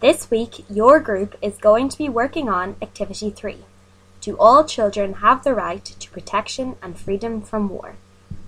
This week your group is going to be working on Activity 3. Do all children have the right to protection and freedom from war?